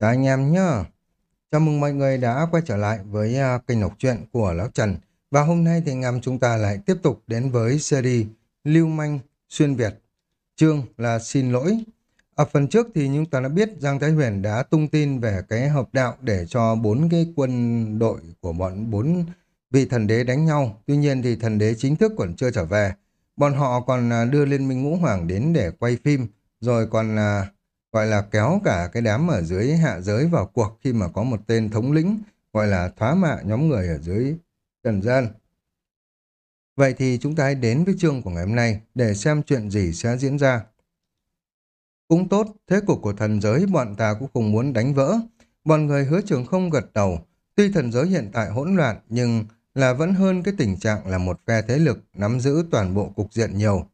Chào anh em nhá. Chào mừng mọi người đã quay trở lại với uh, kênh đọc truyện của Lão Trần. Và hôm nay thì anh em chúng ta lại tiếp tục đến với series Lưu Manh Xuyên Việt. Chương là Xin Lỗi. Ở phần trước thì chúng ta đã biết Giang Thái Huyền đã tung tin về cái hợp đạo để cho bốn cái quân đội của bọn bốn vị thần đế đánh nhau. Tuy nhiên thì thần đế chính thức còn chưa trở về. Bọn họ còn à, đưa Liên minh Ngũ Hoàng đến để quay phim, rồi còn uh, gọi là kéo cả cái đám ở dưới hạ giới vào cuộc khi mà có một tên thống lĩnh gọi là thoá mạ nhóm người ở dưới trần gian. Vậy thì chúng ta hãy đến với chương của ngày hôm nay để xem chuyện gì sẽ diễn ra. Cũng tốt, thế cục của thần giới bọn ta cũng không muốn đánh vỡ. Bọn người hứa trường không gật đầu. Tuy thần giới hiện tại hỗn loạn nhưng là vẫn hơn cái tình trạng là một phe thế lực nắm giữ toàn bộ cục diện nhiều.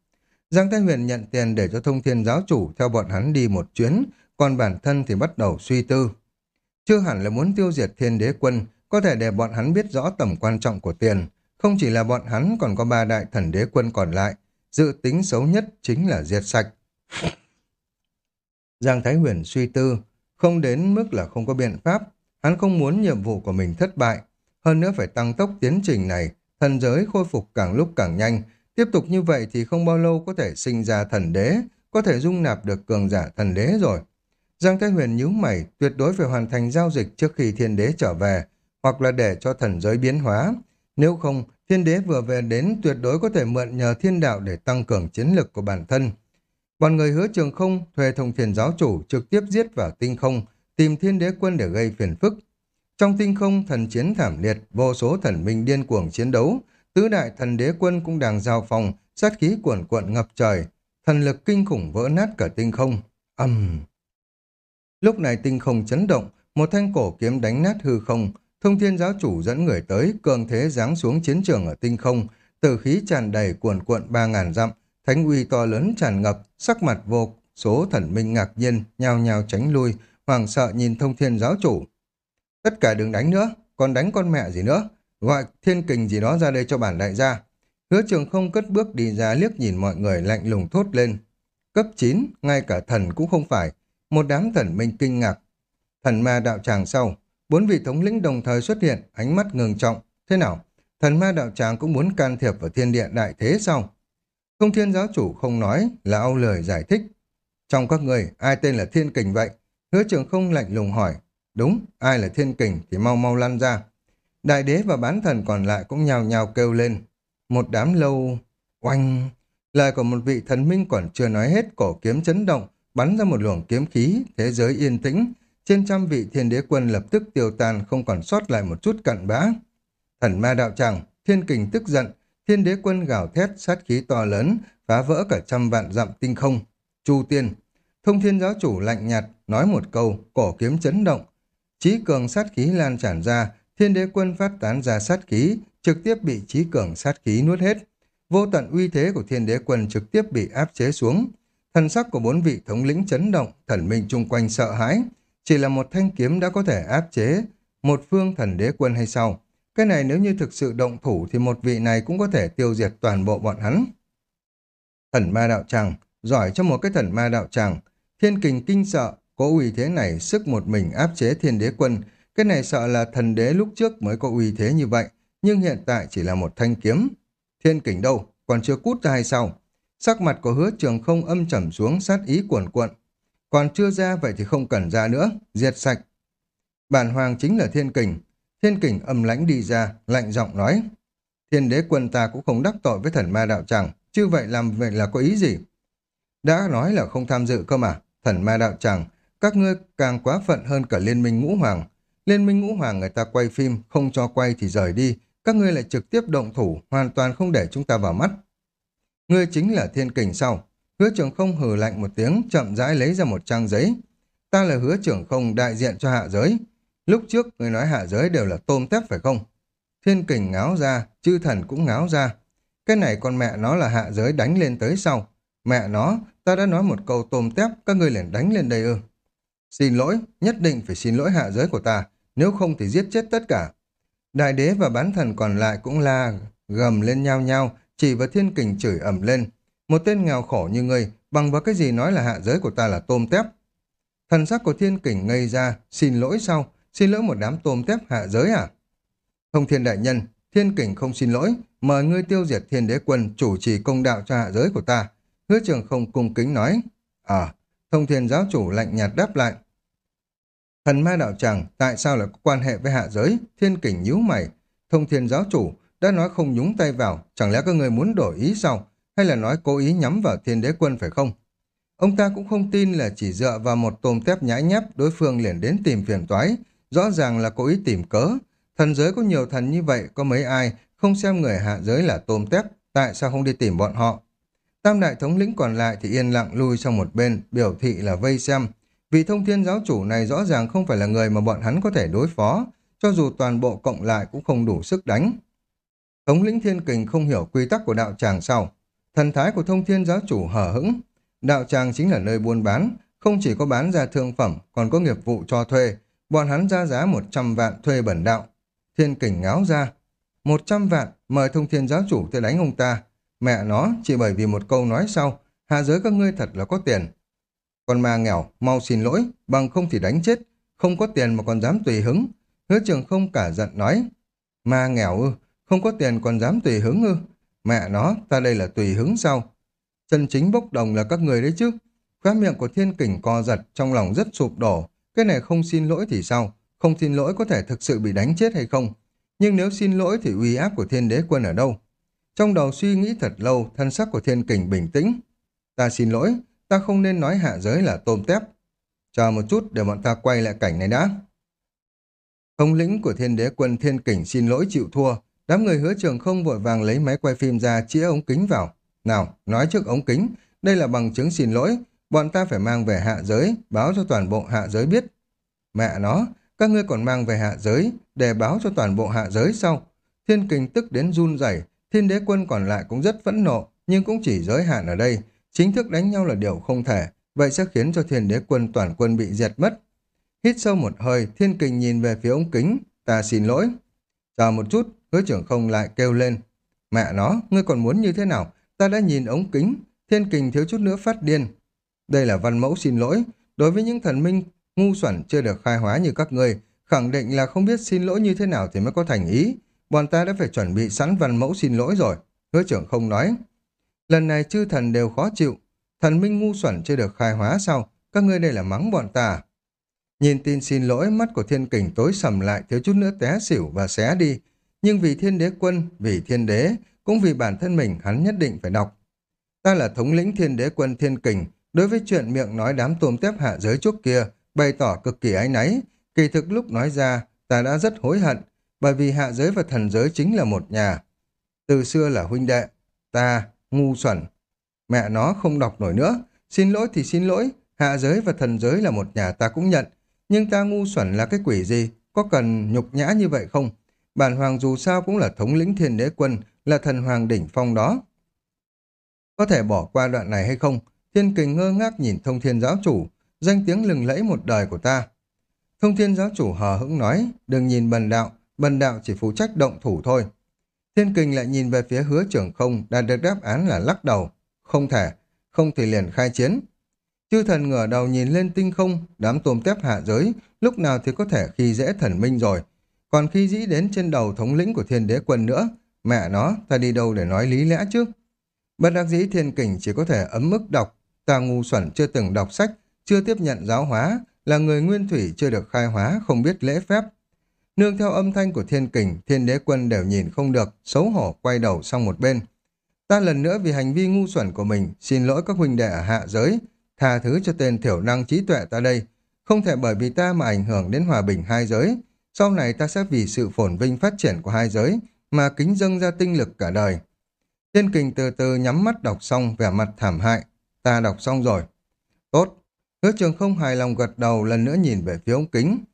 Giang Thái Huyền nhận tiền để cho thông thiên giáo chủ theo bọn hắn đi một chuyến, còn bản thân thì bắt đầu suy tư. Chưa hẳn là muốn tiêu diệt thiên đế quân, có thể để bọn hắn biết rõ tầm quan trọng của tiền. Không chỉ là bọn hắn còn có ba đại thần đế quân còn lại, dự tính xấu nhất chính là diệt sạch. Giang Thái Huyền suy tư, không đến mức là không có biện pháp, hắn không muốn nhiệm vụ của mình thất bại, hơn nữa phải tăng tốc tiến trình này, thần giới khôi phục càng lúc càng nhanh, Tiếp tục như vậy thì không bao lâu có thể sinh ra thần đế, có thể dung nạp được cường giả thần đế rồi. Giang Thái Huyền nhíu mày, tuyệt đối phải hoàn thành giao dịch trước khi thiên đế trở về, hoặc là để cho thần giới biến hóa. Nếu không, thiên đế vừa về đến tuyệt đối có thể mượn nhờ thiên đạo để tăng cường chiến lực của bản thân. Bọn người hứa trường không thuê thông thiền giáo chủ trực tiếp giết vào tinh không, tìm thiên đế quân để gây phiền phức. Trong tinh không, thần chiến thảm liệt, vô số thần minh điên cuồng chiến đấu, tứ đại thần đế quân cũng đang giao phòng, sát khí cuồn cuộn ngập trời, thần lực kinh khủng vỡ nát cả tinh không. ầm. Lúc này tinh không chấn động, một thanh cổ kiếm đánh nát hư không, thông thiên giáo chủ dẫn người tới, cường thế giáng xuống chiến trường ở tinh không, tử khí tràn đầy cuồn cuộn ba ngàn dặm, thánh uy to lớn tràn ngập, sắc mặt vô số thần minh ngạc nhiên, nhao nhao tránh lui, hoàng sợ nhìn thông thiên giáo chủ. Tất cả đừng đánh nữa, còn đánh con mẹ gì nữa, Gọi thiên kình gì đó ra đây cho bản đại gia. Hứa trường không cất bước đi ra liếc nhìn mọi người lạnh lùng thốt lên. Cấp 9, ngay cả thần cũng không phải. Một đám thần minh kinh ngạc. Thần ma đạo tràng sau, bốn vị thống lĩnh đồng thời xuất hiện, ánh mắt ngừng trọng. Thế nào? Thần ma đạo tràng cũng muốn can thiệp vào thiên địa đại thế sao? Không thiên giáo chủ không nói, là âu lời giải thích. Trong các người, ai tên là thiên kình vậy? Hứa trường không lạnh lùng hỏi. Đúng, ai là thiên kình thì mau mau lăn ra. Đại đế và bán thần còn lại cũng nhào nhào kêu lên. Một đám lâu... Oanh! Lời của một vị thần minh còn chưa nói hết cổ kiếm chấn động, bắn ra một luồng kiếm khí, thế giới yên tĩnh. Trên trăm vị thiên đế quân lập tức tiêu tan không còn sót lại một chút cặn bã. Thần ma đạo tràng, thiên kình tức giận, thiên đế quân gào thét sát khí to lớn, phá vỡ cả trăm vạn dặm tinh không. Chu tiên, thông thiên giáo chủ lạnh nhạt, nói một câu, cổ kiếm chấn động. Chí cường sát khí lan tràn ra, thiên đế quân phát tán ra sát khí, trực tiếp bị trí cường sát khí nuốt hết. Vô tận uy thế của thiên đế quân trực tiếp bị áp chế xuống. Thần sắc của bốn vị thống lĩnh chấn động, thần minh chung quanh sợ hãi. Chỉ là một thanh kiếm đã có thể áp chế một phương thần đế quân hay sao? Cái này nếu như thực sự động thủ thì một vị này cũng có thể tiêu diệt toàn bộ bọn hắn. Thần ma đạo tràng, giỏi cho một cái thần ma đạo tràng. Thiên kình kinh sợ, có uy thế này sức một mình áp chế thiên đế quân, cái này sợ là thần đế lúc trước mới có uy thế như vậy, nhưng hiện tại chỉ là một thanh kiếm. Thiên kình đâu, còn chưa cút ra hay sao? Sắc mặt của hứa trường không âm trầm xuống sát ý cuồn cuộn. Còn chưa ra vậy thì không cần ra nữa, diệt sạch. Bản hoàng chính là thiên kình. Thiên kình âm lãnh đi ra, lạnh giọng nói. Thiên đế quân ta cũng không đắc tội với thần ma đạo tràng, chứ vậy làm vậy là có ý gì? Đã nói là không tham dự cơ mà, thần ma đạo tràng, các ngươi càng quá phận hơn cả liên minh ngũ hoàng, Liên minh ngũ hoàng người ta quay phim, không cho quay thì rời đi, các ngươi lại trực tiếp động thủ, hoàn toàn không để chúng ta vào mắt. Ngươi chính là thiên kình sau. Hứa trưởng không hừ lạnh một tiếng, chậm rãi lấy ra một trang giấy. Ta là hứa trưởng không đại diện cho hạ giới. Lúc trước người nói hạ giới đều là tôm tép phải không? Thiên kình ngáo ra, chư thần cũng ngáo ra. Cái này con mẹ nó là hạ giới đánh lên tới sau. Mẹ nó, ta đã nói một câu tôm tép, các ngươi liền đánh lên đây ư. Xin lỗi, nhất định phải xin lỗi hạ giới của ta nếu không thì giết chết tất cả. Đại đế và bán thần còn lại cũng la, gầm lên nhau nhau, chỉ vào thiên kình chửi ẩm lên. Một tên nghèo khổ như ngươi, bằng vào cái gì nói là hạ giới của ta là tôm tép. Thần sắc của thiên kình ngây ra, xin lỗi sau, xin lỗi một đám tôm tép hạ giới à? Thông thiên đại nhân, thiên kình không xin lỗi, mời ngươi tiêu diệt thiên đế quân chủ trì công đạo cho hạ giới của ta. Hứa trường không cung kính nói. À, thông thiên giáo chủ lạnh nhạt đáp lại. Thần ma đạo tràng, tại sao lại có quan hệ với hạ giới? Thiên kình nhíu mày. Thông thiên giáo chủ đã nói không nhúng tay vào, chẳng lẽ các người muốn đổi ý sao? Hay là nói cố ý nhắm vào thiên đế quân phải không? Ông ta cũng không tin là chỉ dựa vào một tôm tép nhãi nhép đối phương liền đến tìm phiền toái. Rõ ràng là cố ý tìm cớ. Thần giới có nhiều thần như vậy, có mấy ai không xem người hạ giới là tôm tép, tại sao không đi tìm bọn họ? Tam đại thống lĩnh còn lại thì yên lặng lui sang một bên, biểu thị là vây xem. Vị thông thiên giáo chủ này rõ ràng không phải là người mà bọn hắn có thể đối phó, cho dù toàn bộ cộng lại cũng không đủ sức đánh. Thống lĩnh thiên kình không hiểu quy tắc của đạo tràng sau. Thần thái của thông thiên giáo chủ hở hững. Đạo tràng chính là nơi buôn bán, không chỉ có bán ra thương phẩm, còn có nghiệp vụ cho thuê. Bọn hắn ra giá 100 vạn thuê bẩn đạo. Thiên kình ngáo ra. 100 vạn, mời thông thiên giáo chủ tới đánh ông ta. Mẹ nó, chỉ bởi vì một câu nói sau, hạ giới các ngươi thật là có tiền. Con ma nghèo, mau xin lỗi, bằng không thì đánh chết. Không có tiền mà còn dám tùy hứng. Hứa trường không cả giận nói. Ma nghèo ư, không có tiền còn dám tùy hứng ư. Mẹ nó, ta đây là tùy hứng sao? Chân chính bốc đồng là các người đấy chứ. Khóa miệng của thiên kình co giật, trong lòng rất sụp đổ. Cái này không xin lỗi thì sao? Không xin lỗi có thể thực sự bị đánh chết hay không? Nhưng nếu xin lỗi thì uy áp của thiên đế quân ở đâu? Trong đầu suy nghĩ thật lâu, thân sắc của thiên kình bình tĩnh. Ta xin lỗi, ta không nên nói hạ giới là tôm tép. Chờ một chút để bọn ta quay lại cảnh này đã. Thống lĩnh của thiên đế quân thiên kình xin lỗi chịu thua. Đám người hứa trường không vội vàng lấy máy quay phim ra chĩa ống kính vào. Nào, nói trước ống kính, đây là bằng chứng xin lỗi. Bọn ta phải mang về hạ giới, báo cho toàn bộ hạ giới biết. Mẹ nó, các ngươi còn mang về hạ giới, để báo cho toàn bộ hạ giới sau. Thiên kình tức đến run rẩy thiên đế quân còn lại cũng rất phẫn nộ, nhưng cũng chỉ giới hạn ở đây. Chính thức đánh nhau là điều không thể, vậy sẽ khiến cho thiên đế quân toàn quân bị diệt mất. Hít sâu một hơi, thiên kình nhìn về phía ống kính, ta xin lỗi. Chờ một chút, hứa trưởng không lại kêu lên. Mẹ nó, ngươi còn muốn như thế nào? Ta đã nhìn ống kính, thiên kình thiếu chút nữa phát điên. Đây là văn mẫu xin lỗi, đối với những thần minh ngu xuẩn chưa được khai hóa như các ngươi, khẳng định là không biết xin lỗi như thế nào thì mới có thành ý. Bọn ta đã phải chuẩn bị sẵn văn mẫu xin lỗi rồi. Hứa trưởng không nói. Lần này chư thần đều khó chịu. Thần minh ngu xuẩn chưa được khai hóa sao? Các ngươi đây là mắng bọn ta. Nhìn tin xin lỗi, mắt của thiên kình tối sầm lại thiếu chút nữa té xỉu và xé đi. Nhưng vì thiên đế quân, vì thiên đế, cũng vì bản thân mình hắn nhất định phải đọc. Ta là thống lĩnh thiên đế quân thiên kình, đối với chuyện miệng nói đám tôm tép hạ giới trước kia, bày tỏ cực kỳ áy náy. Kỳ thực lúc nói ra, ta đã rất hối hận, bởi vì hạ giới và thần giới chính là một nhà. Từ xưa là huynh đệ, ta, ngu xuẩn. Mẹ nó không đọc nổi nữa, xin lỗi thì xin lỗi, hạ giới và thần giới là một nhà ta cũng nhận, nhưng ta ngu xuẩn là cái quỷ gì, có cần nhục nhã như vậy không? Bản hoàng dù sao cũng là thống lĩnh thiên đế quân, là thần hoàng đỉnh phong đó. Có thể bỏ qua đoạn này hay không? Thiên kình ngơ ngác nhìn thông thiên giáo chủ, danh tiếng lừng lẫy một đời của ta. Thông thiên giáo chủ hờ hững nói, đừng nhìn bần đạo, bần đạo chỉ phụ trách động thủ thôi. Thiên kình lại nhìn về phía hứa trưởng không, đạt được đáp án là lắc đầu. Không thể, không thì liền khai chiến. Chư thần ngửa đầu nhìn lên tinh không, đám tôm tép hạ giới, lúc nào thì có thể khi dễ thần minh rồi. Còn khi dĩ đến trên đầu thống lĩnh của thiên đế quân nữa, mẹ nó, ta đi đâu để nói lý lẽ chứ? Bất đắc dĩ thiên kình chỉ có thể ấm mức đọc, ta ngu xuẩn chưa từng đọc sách, chưa tiếp nhận giáo hóa, là người nguyên thủy chưa được khai hóa, không biết lễ phép. Nương theo âm thanh của thiên kình, thiên đế quân đều nhìn không được, xấu hổ quay đầu sang một bên. Ta lần nữa vì hành vi ngu xuẩn của mình, xin lỗi các huynh đệ ở hạ giới, tha thứ cho tên thiểu năng trí tuệ ta đây. Không thể bởi vì ta mà ảnh hưởng đến hòa bình hai giới. Sau này ta sẽ vì sự phồn vinh phát triển của hai giới mà kính dâng ra tinh lực cả đời. Thiên kình từ từ nhắm mắt đọc xong vẻ mặt thảm hại. Ta đọc xong rồi. Tốt. Hứa trường không hài lòng gật đầu lần nữa nhìn về phía ống kính.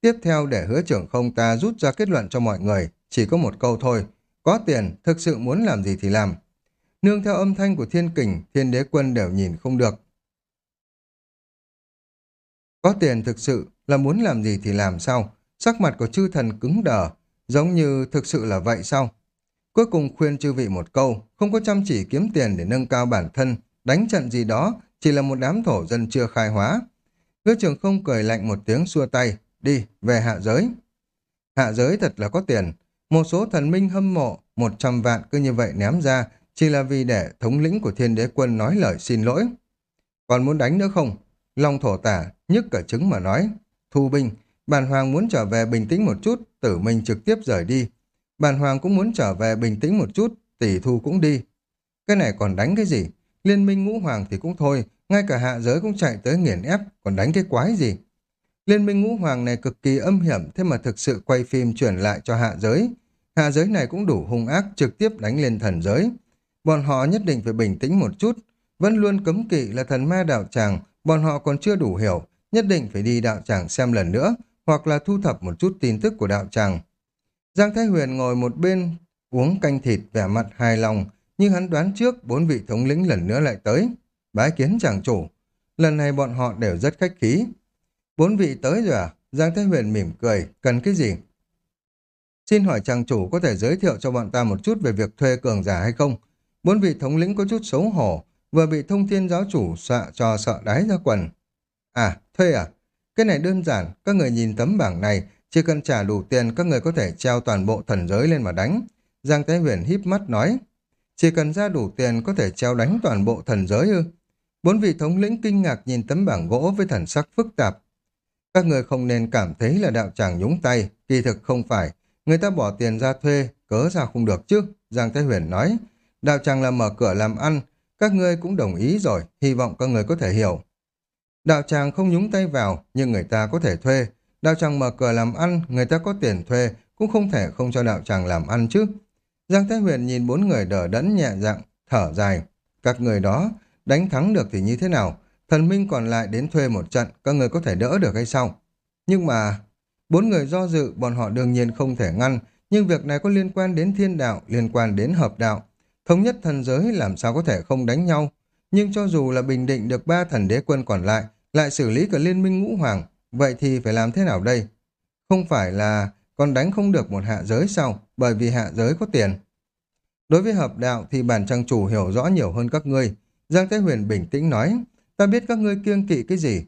Tiếp theo để hứa trưởng không ta rút ra kết luận cho mọi người, chỉ có một câu thôi. Có tiền, thực sự muốn làm gì thì làm. Nương theo âm thanh của thiên kình, thiên đế quân đều nhìn không được. Có tiền thực sự là muốn làm gì thì làm sao? Sắc mặt của chư thần cứng đờ, giống như thực sự là vậy sao? Cuối cùng khuyên chư vị một câu, không có chăm chỉ kiếm tiền để nâng cao bản thân, đánh trận gì đó, chỉ là một đám thổ dân chưa khai hóa. Hứa trưởng không cười lạnh một tiếng xua tay, đi, về hạ giới. Hạ giới thật là có tiền, một số thần minh hâm mộ, một trăm vạn cứ như vậy ném ra, chỉ là vì để thống lĩnh của thiên đế quân nói lời xin lỗi. Còn muốn đánh nữa không? Long thổ tả, nhức cả trứng mà nói. Thu binh, bản hoàng muốn trở về bình tĩnh một chút, tử minh trực tiếp rời đi. Bản hoàng cũng muốn trở về bình tĩnh một chút, tỷ thu cũng đi. Cái này còn đánh cái gì? Liên minh ngũ hoàng thì cũng thôi, ngay cả hạ giới cũng chạy tới nghiền ép, còn đánh cái quái gì? Liên minh ngũ hoàng này cực kỳ âm hiểm, thế mà thực sự quay phim chuyển lại cho hạ giới. Hạ giới này cũng đủ hung ác trực tiếp đánh lên thần giới. Bọn họ nhất định phải bình tĩnh một chút, vẫn luôn cấm kỵ là thần ma đạo tràng, bọn họ còn chưa đủ hiểu, nhất định phải đi đạo tràng xem lần nữa, hoặc là thu thập một chút tin tức của đạo tràng. Giang Thái Huyền ngồi một bên, uống canh thịt vẻ mặt hài lòng, nhưng hắn đoán trước bốn vị thống lĩnh lần nữa lại tới. Bái kiến chàng chủ. Lần này bọn họ đều rất khách khí. Bốn vị tới rồi à? Giang thế Huyền mỉm cười. Cần cái gì? Xin hỏi chàng chủ có thể giới thiệu cho bọn ta một chút về việc thuê cường giả hay không? Bốn vị thống lĩnh có chút xấu hổ, vừa bị thông thiên giáo chủ xạ cho sợ đáy ra quần. À, thuê à? Cái này đơn giản, các người nhìn tấm bảng này, chỉ cần trả đủ tiền các người có thể treo toàn bộ thần giới lên mà đánh. Giang thế Huyền híp mắt nói, chỉ cần ra đủ tiền có thể treo đánh toàn bộ thần giới ư. Bốn vị thống lĩnh kinh ngạc nhìn tấm bảng gỗ với thần sắc phức tạp. Các người không nên cảm thấy là đạo tràng nhúng tay, kỳ thực không phải. Người ta bỏ tiền ra thuê, cớ ra không được chứ, Giang Thái Huyền nói. Đạo tràng là mở cửa làm ăn, các ngươi cũng đồng ý rồi, hy vọng các người có thể hiểu. Đạo tràng không nhúng tay vào, nhưng người ta có thể thuê. Đạo tràng mở cửa làm ăn, người ta có tiền thuê, cũng không thể không cho đạo tràng làm ăn chứ. Giang Thái Huyền nhìn bốn người đỡ đẫn nhẹ dạng, thở dài. Các người đó, đánh thắng được thì như thế nào? Thần minh còn lại đến thuê một trận, các người có thể đỡ được hay sao? Nhưng mà, bốn người do dự, bọn họ đương nhiên không thể ngăn, nhưng việc này có liên quan đến thiên đạo, liên quan đến hợp đạo. Thống nhất thần giới làm sao có thể không đánh nhau? Nhưng cho dù là bình định được ba thần đế quân còn lại, lại xử lý cả liên minh ngũ hoàng, vậy thì phải làm thế nào đây? Không phải là còn đánh không được một hạ giới sao? Bởi vì hạ giới có tiền. Đối với hợp đạo thì bản trang chủ hiểu rõ nhiều hơn các ngươi. Giang Thế Huyền bình tĩnh nói, ta biết các ngươi kiêng kỵ cái gì.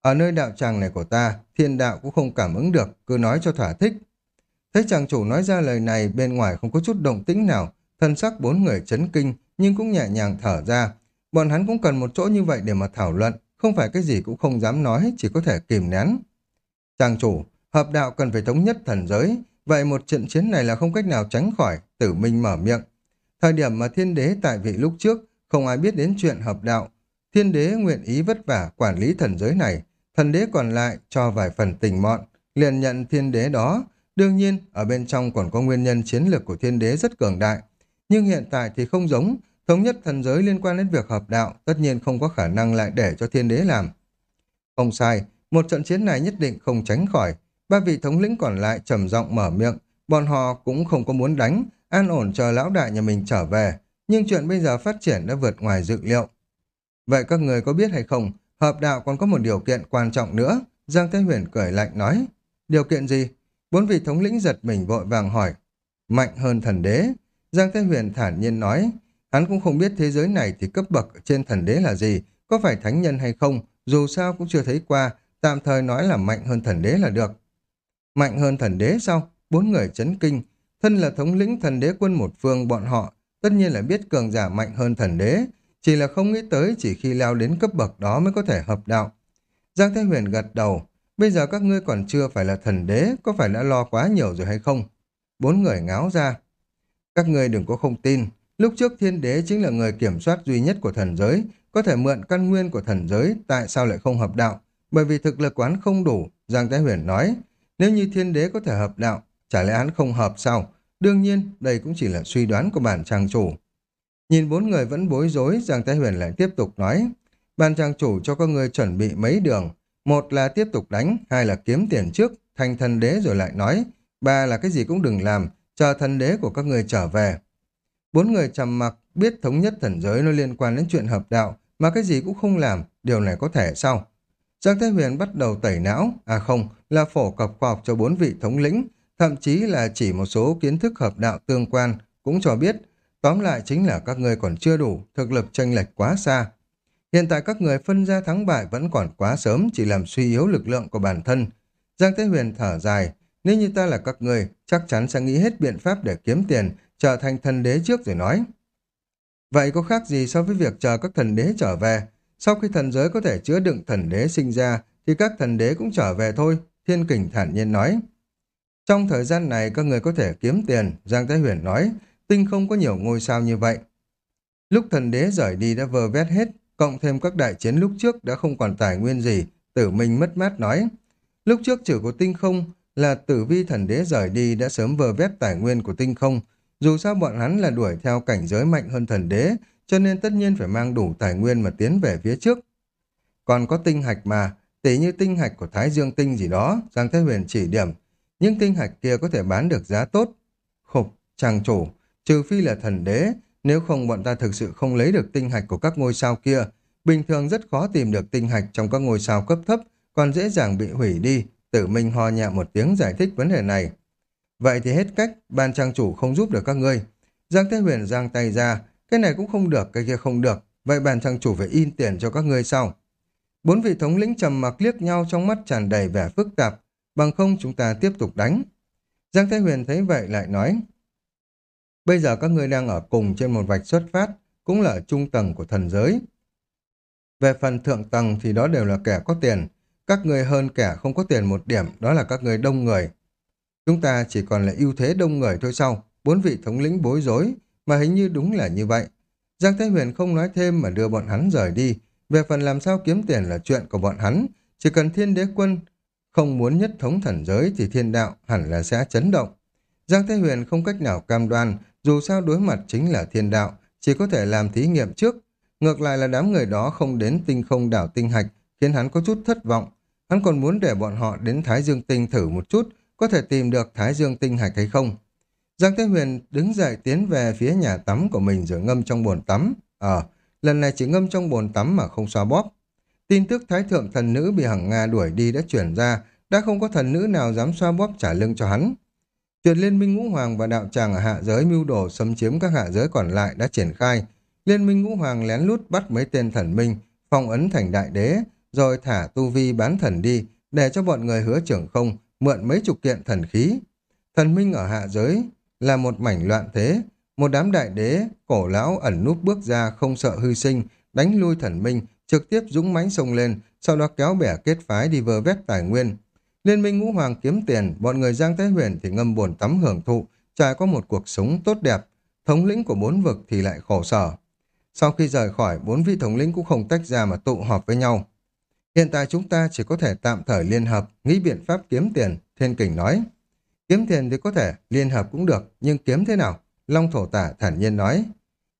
Ở nơi đạo tràng này của ta, thiên đạo cũng không cảm ứng được, cứ nói cho thỏa thích. Thấy chàng chủ nói ra lời này bên ngoài không có chút động tĩnh nào, thân sắc bốn người chấn kinh nhưng cũng nhẹ nhàng thở ra. Bọn hắn cũng cần một chỗ như vậy để mà thảo luận, không phải cái gì cũng không dám nói, chỉ có thể kìm nén. Chàng chủ, hợp đạo cần phải thống nhất thần giới, vậy một trận chiến này là không cách nào tránh khỏi, tử minh mở miệng. Thời điểm mà thiên đế tại vị lúc trước, không ai biết đến chuyện hợp đạo. Thiên đế nguyện ý vất vả quản lý thần giới này, thần đế còn lại cho vài phần tình mọn, liền nhận thiên đế đó. Đương nhiên, ở bên trong còn có nguyên nhân chiến lược của thiên đế rất cường đại. Nhưng hiện tại thì không giống, thống nhất thần giới liên quan đến việc hợp đạo, tất nhiên không có khả năng lại để cho thiên đế làm. Không sai, một trận chiến này nhất định không tránh khỏi. Ba vị thống lĩnh còn lại trầm giọng mở miệng, bọn họ cũng không có muốn đánh, an ổn chờ lão đại nhà mình trở về, nhưng chuyện bây giờ phát triển đã vượt ngoài dự liệu. Vậy các người có biết hay không, hợp đạo còn có một điều kiện quan trọng nữa, Giang thế Huyền cười lạnh nói. Điều kiện gì? Bốn vị thống lĩnh giật mình vội vàng hỏi. Mạnh hơn thần đế. Giang thế Huyền thản nhiên nói, hắn cũng không biết thế giới này thì cấp bậc trên thần đế là gì, có phải thánh nhân hay không, dù sao cũng chưa thấy qua, tạm thời nói là mạnh hơn thần đế là được. Mạnh hơn thần đế sao? Bốn người chấn kinh, Thân là thống lĩnh thần đế quân một phương bọn họ, tất nhiên là biết cường giả mạnh hơn thần đế, chỉ là không nghĩ tới chỉ khi leo đến cấp bậc đó mới có thể hợp đạo. Giang Thái Huyền gật đầu, bây giờ các ngươi còn chưa phải là thần đế, có phải đã lo quá nhiều rồi hay không? Bốn người ngáo ra. Các ngươi đừng có không tin, lúc trước thiên đế chính là người kiểm soát duy nhất của thần giới, có thể mượn căn nguyên của thần giới, tại sao lại không hợp đạo? Bởi vì thực lực quán không đủ, Giang Thái Huyền nói, nếu như thiên đế có thể hợp đạo, Chả lẽ hắn không hợp sao? Đương nhiên, đây cũng chỉ là suy đoán của bản trang chủ. Nhìn bốn người vẫn bối rối, Giang Thái Huyền lại tiếp tục nói. Ban trang chủ cho các người chuẩn bị mấy đường. Một là tiếp tục đánh, hai là kiếm tiền trước, thành thần đế rồi lại nói. Ba là cái gì cũng đừng làm, chờ thần đế của các người trở về. Bốn người trầm mặc, biết thống nhất thần giới nó liên quan đến chuyện hợp đạo, mà cái gì cũng không làm, điều này có thể sao? Giang Thái Huyền bắt đầu tẩy não, à không, là phổ cập khoa học cho bốn vị thống lĩnh, thậm chí là chỉ một số kiến thức hợp đạo tương quan, cũng cho biết, tóm lại chính là các ngươi còn chưa đủ, thực lực tranh lệch quá xa. Hiện tại các người phân ra thắng bại vẫn còn quá sớm, chỉ làm suy yếu lực lượng của bản thân. Giang Thế Huyền thở dài, nếu như ta là các người, chắc chắn sẽ nghĩ hết biện pháp để kiếm tiền, trở thành thần đế trước rồi nói. Vậy có khác gì so với việc chờ các thần đế trở về? Sau khi thần giới có thể chứa đựng thần đế sinh ra, thì các thần đế cũng trở về thôi, Thiên Kình thản nhiên nói. Trong thời gian này các người có thể kiếm tiền, Giang Thái Huyền nói, tinh không có nhiều ngôi sao như vậy. Lúc thần đế rời đi đã vơ vét hết, cộng thêm các đại chiến lúc trước đã không còn tài nguyên gì, tử minh mất mát nói. Lúc trước chữ của tinh không là tử vi thần đế rời đi đã sớm vơ vét tài nguyên của tinh không, dù sao bọn hắn là đuổi theo cảnh giới mạnh hơn thần đế, cho nên tất nhiên phải mang đủ tài nguyên mà tiến về phía trước. Còn có tinh hạch mà, tỷ như tinh hạch của Thái Dương Tinh gì đó, Giang Thế Huyền chỉ điểm, những tinh hạch kia có thể bán được giá tốt. Khục, chàng chủ, trừ phi là thần đế, nếu không bọn ta thực sự không lấy được tinh hạch của các ngôi sao kia. Bình thường rất khó tìm được tinh hạch trong các ngôi sao cấp thấp, còn dễ dàng bị hủy đi. Tử Minh ho nhẹ một tiếng giải thích vấn đề này. Vậy thì hết cách, ban trang chủ không giúp được các ngươi. Giang Thế Huyền giang tay ra, cái này cũng không được, cái kia không được. Vậy ban trang chủ phải in tiền cho các ngươi sau. Bốn vị thống lĩnh trầm mặc liếc nhau trong mắt tràn đầy vẻ phức tạp, bằng không chúng ta tiếp tục đánh. Giang Thế Huyền thấy vậy lại nói, bây giờ các ngươi đang ở cùng trên một vạch xuất phát, cũng là trung tầng của thần giới. Về phần thượng tầng thì đó đều là kẻ có tiền, các người hơn kẻ không có tiền một điểm, đó là các người đông người. Chúng ta chỉ còn là ưu thế đông người thôi sau, bốn vị thống lĩnh bối rối, mà hình như đúng là như vậy. Giang Thế Huyền không nói thêm mà đưa bọn hắn rời đi, về phần làm sao kiếm tiền là chuyện của bọn hắn, chỉ cần thiên đế quân không muốn nhất thống thần giới thì thiên đạo hẳn là sẽ chấn động. Giang Thế Huyền không cách nào cam đoan, dù sao đối mặt chính là thiên đạo, chỉ có thể làm thí nghiệm trước. Ngược lại là đám người đó không đến tinh không đảo tinh hạch, khiến hắn có chút thất vọng. Hắn còn muốn để bọn họ đến Thái Dương Tinh thử một chút, có thể tìm được Thái Dương Tinh hạch hay không. Giang Thế Huyền đứng dậy tiến về phía nhà tắm của mình rồi ngâm trong bồn tắm. Ờ, lần này chỉ ngâm trong bồn tắm mà không xoa bóp. Tin tức Thái Thượng thần nữ bị Hằng Nga đuổi đi đã chuyển ra, đã không có thần nữ nào dám xoa bóp trả lưng cho hắn. Chuyện Liên minh Ngũ Hoàng và Đạo Tràng ở hạ giới mưu đồ xâm chiếm các hạ giới còn lại đã triển khai. Liên minh Ngũ Hoàng lén lút bắt mấy tên thần minh, phong ấn thành đại đế, rồi thả tu vi bán thần đi, để cho bọn người hứa trưởng không mượn mấy chục kiện thần khí. Thần minh ở hạ giới là một mảnh loạn thế, một đám đại đế, cổ lão ẩn núp bước ra không sợ hư sinh, đánh lui thần minh, trực tiếp dũng mãnh sông lên, sau đó kéo bẻ kết phái đi vơ vét tài nguyên. Liên minh ngũ hoàng kiếm tiền, bọn người Giang Thái Huyền thì ngâm buồn tắm hưởng thụ, trải qua một cuộc sống tốt đẹp. Thống lĩnh của bốn vực thì lại khổ sở. Sau khi rời khỏi, bốn vị thống lĩnh cũng không tách ra mà tụ họp với nhau. Hiện tại chúng ta chỉ có thể tạm thời liên hợp, nghĩ biện pháp kiếm tiền, Thiên Kình nói. Kiếm tiền thì có thể, liên hợp cũng được, nhưng kiếm thế nào? Long Thổ Tả thản nhiên nói.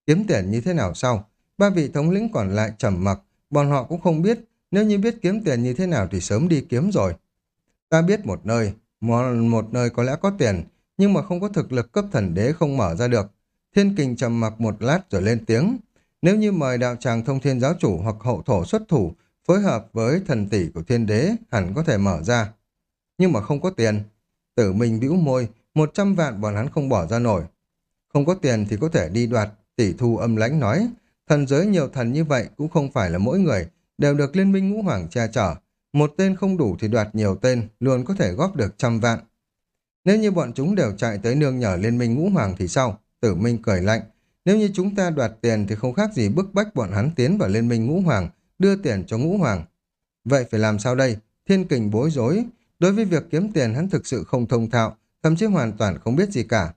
Kiếm tiền như thế nào sau? Ba vị thống lĩnh còn lại trầm mặc, bọn họ cũng không biết, nếu như biết kiếm tiền như thế nào thì sớm đi kiếm rồi. Ta biết một nơi, một, một nơi có lẽ có tiền, nhưng mà không có thực lực cấp thần đế không mở ra được. Thiên Kình trầm mặc một lát rồi lên tiếng. Nếu như mời đạo tràng thông thiên giáo chủ hoặc hậu thổ xuất thủ, phối hợp với thần tỷ của thiên đế hẳn có thể mở ra. Nhưng mà không có tiền. Tử mình bĩu môi, một trăm vạn bọn hắn không bỏ ra nổi. Không có tiền thì có thể đi đoạt, tỷ thu âm lãnh nói. Thần giới nhiều thần như vậy cũng không phải là mỗi người, đều được liên minh ngũ hoàng che chở. Một tên không đủ thì đoạt nhiều tên, luôn có thể góp được trăm vạn. Nếu như bọn chúng đều chạy tới nương nhờ liên minh ngũ hoàng thì sao? Tử Minh cười lạnh. Nếu như chúng ta đoạt tiền thì không khác gì bức bách bọn hắn tiến vào liên minh ngũ hoàng, đưa tiền cho ngũ hoàng. Vậy phải làm sao đây? Thiên kình bối rối. Đối với việc kiếm tiền hắn thực sự không thông thạo, thậm chí hoàn toàn không biết gì cả.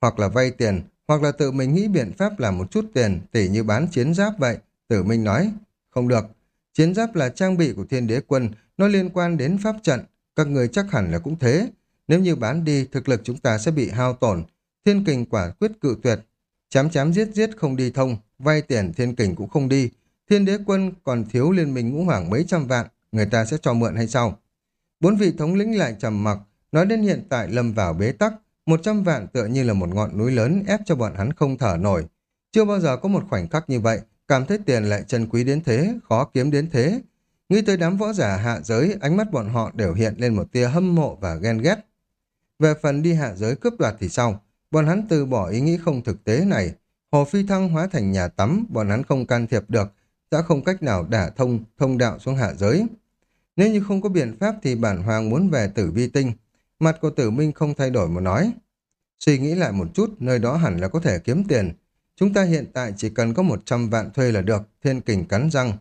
Hoặc là vay tiền, hoặc là tự mình nghĩ biện pháp làm một chút tiền, tỉ như bán chiến giáp vậy. Tử Minh nói, không được. Chiến giáp là trang bị của thiên đế quân, nó liên quan đến pháp trận, các người chắc hẳn là cũng thế. Nếu như bán đi, thực lực chúng ta sẽ bị hao tổn. Thiên kình quả quyết cự tuyệt. Chám chám giết giết không đi thông, vay tiền thiên kình cũng không đi. Thiên đế quân còn thiếu liên minh ngũ hoàng mấy trăm vạn, người ta sẽ cho mượn hay sao? Bốn vị thống lĩnh lại trầm mặc, nói đến hiện tại lâm vào bế tắc, một trăm vạn tựa như là một ngọn núi lớn ép cho bọn hắn không thở nổi. Chưa bao giờ có một khoảnh khắc như vậy, cảm thấy tiền lại chân quý đến thế, khó kiếm đến thế. Nghĩ tới đám võ giả hạ giới, ánh mắt bọn họ đều hiện lên một tia hâm mộ và ghen ghét. Về phần đi hạ giới cướp đoạt thì sao? Bọn hắn từ bỏ ý nghĩ không thực tế này. Hồ Phi Thăng hóa thành nhà tắm, bọn hắn không can thiệp được, đã không cách nào đả thông thông đạo xuống hạ giới. Nếu như không có biện pháp thì bản hoàng muốn về tử vi tinh. Mặt của tử minh không thay đổi mà nói. Suy nghĩ lại một chút, nơi đó hẳn là có thể kiếm tiền. Chúng ta hiện tại chỉ cần có 100 vạn thuê là được, thiên kình cắn răng.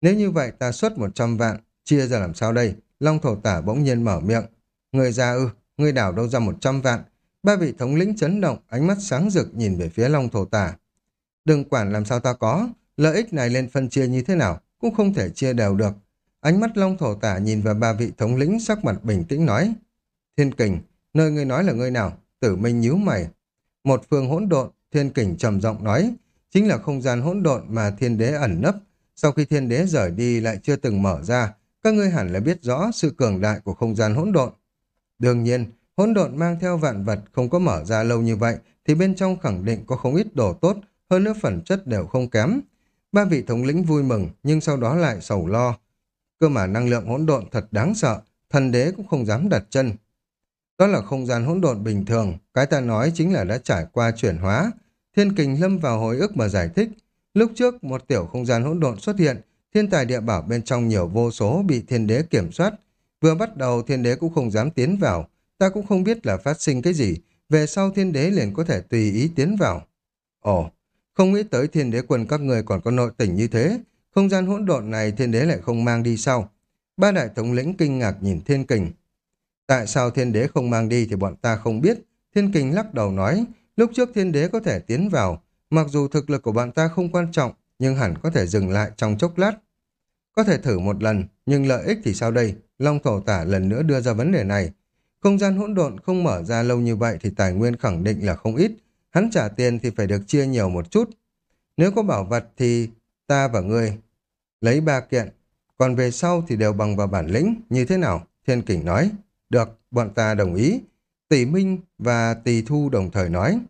Nếu như vậy ta xuất 100 vạn, chia ra làm sao đây? Long thổ tả bỗng nhiên mở miệng. Người già ư, người đảo đâu ra 100 vạn? Ba vị thống lĩnh chấn động, ánh mắt sáng rực nhìn về phía Long thổ tả. Đừng quản làm sao ta có, lợi ích này lên phân chia như thế nào, cũng không thể chia đều được. Ánh mắt Long thổ tả nhìn vào ba vị thống lĩnh sắc mặt bình tĩnh nói. Thiên kình, nơi ngươi nói là ngươi nào? Tử Minh nhíu mày. Một phương hỗn độn, Thiên Kình trầm giọng nói, chính là không gian hỗn độn mà Thiên Đế ẩn nấp. Sau khi Thiên Đế rời đi lại chưa từng mở ra, các ngươi hẳn là biết rõ sự cường đại của không gian hỗn độn. Đương nhiên, hỗn độn mang theo vạn vật không có mở ra lâu như vậy, thì bên trong khẳng định có không ít đồ tốt, hơn nữa phẩm chất đều không kém. Ba vị thống lĩnh vui mừng, nhưng sau đó lại sầu lo. Cơ mà năng lượng hỗn độn thật đáng sợ, thần đế cũng không dám đặt chân, đó là không gian hỗn độn bình thường, cái ta nói chính là đã trải qua chuyển hóa. Thiên kình lâm vào hồi ức mà giải thích. Lúc trước, một tiểu không gian hỗn độn xuất hiện, thiên tài địa bảo bên trong nhiều vô số bị thiên đế kiểm soát. Vừa bắt đầu thiên đế cũng không dám tiến vào, ta cũng không biết là phát sinh cái gì, về sau thiên đế liền có thể tùy ý tiến vào. Ồ, không nghĩ tới thiên đế quân các người còn có nội tình như thế, không gian hỗn độn này thiên đế lại không mang đi sau. Ba đại thống lĩnh kinh ngạc nhìn thiên kình, Tại sao thiên đế không mang đi thì bọn ta không biết. Thiên kình lắc đầu nói, lúc trước thiên đế có thể tiến vào, mặc dù thực lực của bọn ta không quan trọng, nhưng hẳn có thể dừng lại trong chốc lát. Có thể thử một lần, nhưng lợi ích thì sao đây? Long thổ tả lần nữa đưa ra vấn đề này. Không gian hỗn độn không mở ra lâu như vậy thì tài nguyên khẳng định là không ít. Hắn trả tiền thì phải được chia nhiều một chút. Nếu có bảo vật thì ta và ngươi lấy ba kiện, còn về sau thì đều bằng vào bản lĩnh, như thế nào? Thiên kình nói. Được, bọn ta đồng ý. Tỷ Minh và Tỷ Thu đồng thời nói.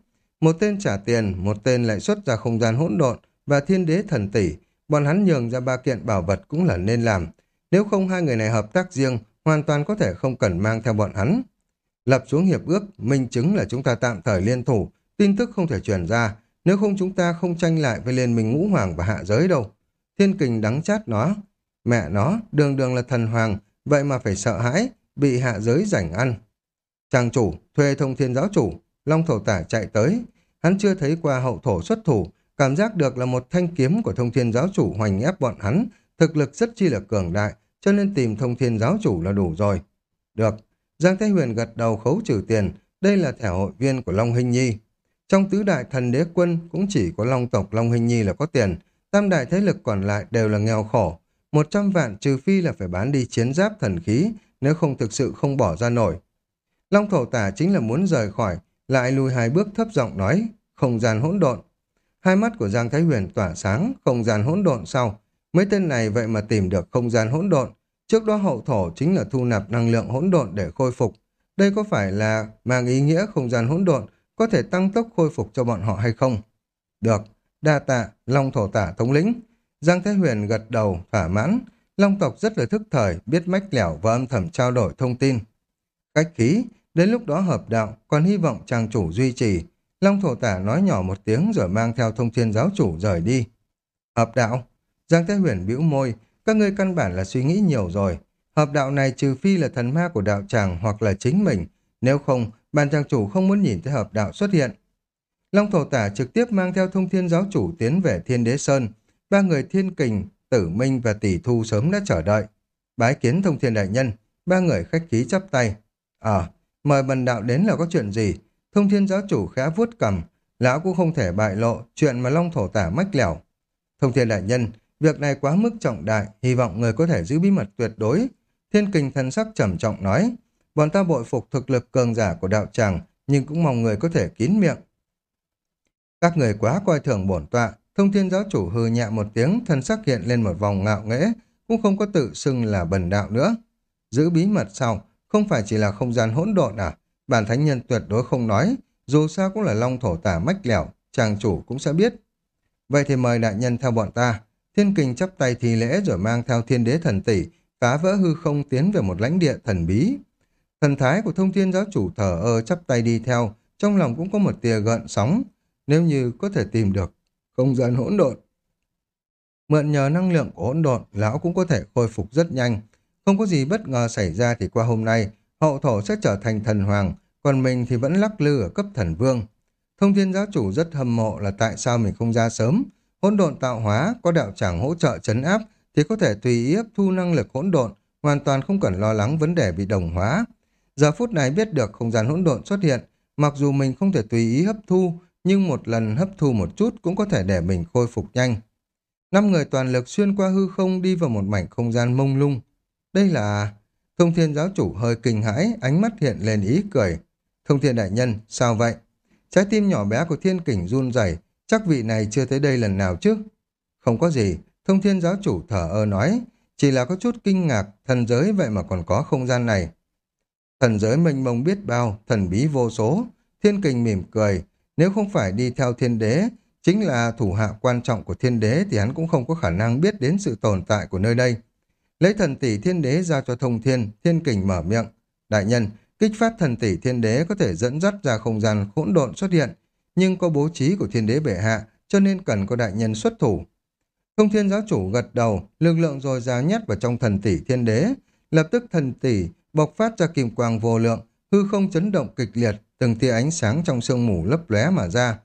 Một tên trả tiền, một tên lại xuất ra không gian hỗn độn và thiên đế thần tỷ. Bọn hắn nhường ra ba kiện bảo vật cũng là nên làm. Nếu không hai người này hợp tác riêng, hoàn toàn có thể không cần mang theo bọn hắn. Lập xuống hiệp ước, minh chứng là chúng ta tạm thời liên thủ, tin tức không thể truyền ra, nếu không chúng ta không tranh lại với liên minh ngũ hoàng và hạ giới đâu. Thiên kình đắng chát nó, mẹ nó, đường đường là thần hoàng, vậy mà phải sợ hãi, bị hạ giới rảnh ăn. Chàng chủ, thuê thông thiên giáo chủ, Long thổ tả chạy tới. Hắn chưa thấy qua hậu thổ xuất thủ, cảm giác được là một thanh kiếm của thông thiên giáo chủ hoành ép bọn hắn, thực lực rất chi là cường đại, cho nên tìm thông thiên giáo chủ là đủ rồi. Được, Giang Thái Huyền gật đầu khấu trừ tiền, đây là thẻ hội viên của Long Hình Nhi. Trong tứ đại thần đế quân cũng chỉ có Long tộc Long Hình Nhi là có tiền, tam đại thế lực còn lại đều là nghèo khổ. Một trăm vạn trừ phi là phải bán đi chiến giáp thần khí, nếu không thực sự không bỏ ra nổi. Long thổ tả chính là muốn rời khỏi, lại lùi hai bước thấp giọng nói, không gian hỗn độn. Hai mắt của Giang Thái Huyền tỏa sáng, không gian hỗn độn sau. Mấy tên này vậy mà tìm được không gian hỗn độn. Trước đó hậu thổ chính là thu nạp năng lượng hỗn độn để khôi phục. Đây có phải là mang ý nghĩa không gian hỗn độn có thể tăng tốc khôi phục cho bọn họ hay không? Được, đa tạ, Long thổ tả thống lĩnh. Giang Thái Huyền gật đầu, thỏa mãn, Long tộc rất là thức thời, biết mách lẻo và âm thầm trao đổi thông tin. Cách khí, đến lúc đó hợp đạo, còn hy vọng trang chủ duy trì. Long thổ tả nói nhỏ một tiếng rồi mang theo thông thiên giáo chủ rời đi. Hợp đạo, Giang Thế Huyền bĩu môi, các ngươi căn bản là suy nghĩ nhiều rồi. Hợp đạo này trừ phi là thần ma của đạo tràng hoặc là chính mình, nếu không, bàn trang chủ không muốn nhìn thấy hợp đạo xuất hiện. Long thổ tả trực tiếp mang theo thông thiên giáo chủ tiến về thiên đế sơn. Ba người thiên kình, Tử Minh và Tỷ Thu sớm đã chờ đợi. Bái kiến thông thiên đại nhân, ba người khách khí chắp tay. Ờ, mời bần đạo đến là có chuyện gì? Thông thiên giáo chủ khẽ vuốt cầm, lão cũng không thể bại lộ chuyện mà Long Thổ tả mách lẻo. Thông thiên đại nhân, việc này quá mức trọng đại, hy vọng người có thể giữ bí mật tuyệt đối. Thiên kình thần sắc trầm trọng nói, bọn ta bội phục thực lực cường giả của đạo tràng, nhưng cũng mong người có thể kín miệng. Các người quá coi thường bổn tọa, Thông thiên giáo chủ hư nhẹ một tiếng, thân sắc hiện lên một vòng ngạo nghễ, cũng không có tự xưng là bần đạo nữa. Giữ bí mật sau, không phải chỉ là không gian hỗn độn à? Bản thánh nhân tuyệt đối không nói, dù sao cũng là long thổ tả mách lẻo, chàng chủ cũng sẽ biết. Vậy thì mời đại nhân theo bọn ta. Thiên kình chắp tay thi lễ rồi mang theo thiên đế thần tỷ, phá vỡ hư không tiến về một lãnh địa thần bí. Thần thái của thông thiên giáo chủ thở ơ chắp tay đi theo, trong lòng cũng có một tia gợn sóng. Nếu như có thể tìm được không gian hỗn độn. Mượn nhờ năng lượng của hỗn độn, lão cũng có thể khôi phục rất nhanh. Không có gì bất ngờ xảy ra thì qua hôm nay, hậu thổ sẽ trở thành thần hoàng, còn mình thì vẫn lắc lư ở cấp thần vương. Thông thiên giáo chủ rất hâm mộ là tại sao mình không ra sớm. Hỗn độn tạo hóa, có đạo tràng hỗ trợ chấn áp, thì có thể tùy ý hấp thu năng lực hỗn độn, hoàn toàn không cần lo lắng vấn đề bị đồng hóa. Giờ phút này biết được không gian hỗn độn xuất hiện, mặc dù mình không thể tùy ý hấp thu, nhưng một lần hấp thu một chút cũng có thể để mình khôi phục nhanh. Năm người toàn lực xuyên qua hư không đi vào một mảnh không gian mông lung. Đây là... Thông thiên giáo chủ hơi kinh hãi, ánh mắt hiện lên ý cười. Thông thiên đại nhân, sao vậy? Trái tim nhỏ bé của thiên kình run rẩy, chắc vị này chưa tới đây lần nào chứ? Không có gì, thông thiên giáo chủ thở ơ nói, chỉ là có chút kinh ngạc, thần giới vậy mà còn có không gian này. Thần giới mênh mông biết bao, thần bí vô số. Thiên kình mỉm cười, nếu không phải đi theo thiên đế, chính là thủ hạ quan trọng của thiên đế thì hắn cũng không có khả năng biết đến sự tồn tại của nơi đây. Lấy thần tỷ thiên đế ra cho thông thiên, thiên kình mở miệng. Đại nhân, kích phát thần tỷ thiên đế có thể dẫn dắt ra không gian hỗn độn xuất hiện, nhưng có bố trí của thiên đế bệ hạ, cho nên cần có đại nhân xuất thủ. Thông thiên giáo chủ gật đầu, lực lượng rồi ra nhét vào trong thần tỷ thiên đế, lập tức thần tỷ bộc phát ra kim quang vô lượng, hư không chấn động kịch liệt, từng tia ánh sáng trong sương mù lấp lóe mà ra.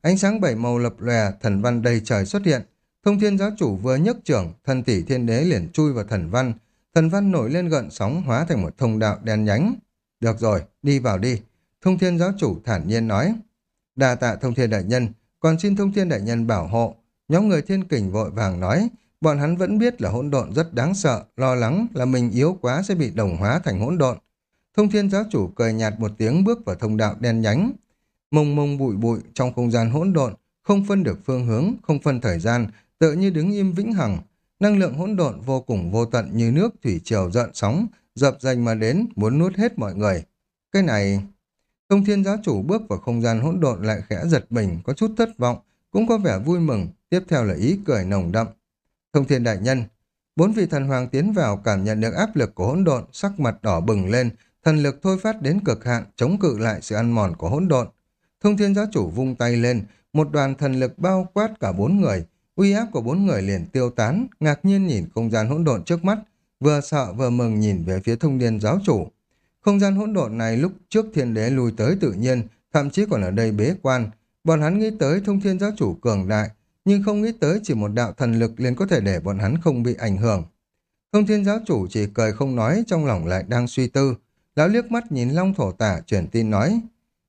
Ánh sáng bảy màu lập lòe, thần văn đầy trời xuất hiện. Thông thiên giáo chủ vừa nhấc trưởng, thần tỷ thiên đế liền chui vào thần văn. Thần văn nổi lên gợn sóng hóa thành một thông đạo đen nhánh. Được rồi, đi vào đi. Thông thiên giáo chủ thản nhiên nói. Đà tạ thông thiên đại nhân, còn xin thông thiên đại nhân bảo hộ. Nhóm người thiên kình vội vàng nói, bọn hắn vẫn biết là hỗn độn rất đáng sợ, lo lắng là mình yếu quá sẽ bị đồng hóa thành hỗn độn. Thông thiên giáo chủ cười nhạt một tiếng bước vào thông đạo đen nhánh. Mông mông bụi bụi trong không gian hỗn độn, không phân được phương hướng, không phân thời gian, tự như đứng im vĩnh hằng. Năng lượng hỗn độn vô cùng vô tận như nước thủy triều dợn sóng, dập dành mà đến, muốn nuốt hết mọi người. Cái này... Thông thiên giáo chủ bước vào không gian hỗn độn lại khẽ giật mình, có chút thất vọng, cũng có vẻ vui mừng, tiếp theo là ý cười nồng đậm. Thông thiên đại nhân, bốn vị thần hoàng tiến vào cảm nhận được áp lực của hỗn độn, sắc mặt đỏ bừng lên, thần lực thôi phát đến cực hạn, chống cự lại sự ăn mòn của hỗn độn. Thông thiên giáo chủ vung tay lên, một đoàn thần lực bao quát cả bốn người, uy áp của bốn người liền tiêu tán, ngạc nhiên nhìn không gian hỗn độn trước mắt, vừa sợ vừa mừng nhìn về phía thông thiên giáo chủ. Không gian hỗn độn này lúc trước thiên đế lùi tới tự nhiên, thậm chí còn ở đây bế quan. Bọn hắn nghĩ tới thông thiên giáo chủ cường đại, nhưng không nghĩ tới chỉ một đạo thần lực liền có thể để bọn hắn không bị ảnh hưởng. Thông thiên giáo chủ chỉ cười không nói, trong lòng lại đang suy tư. Lão liếc mắt nhìn Long Thổ Tả chuyển tin nói,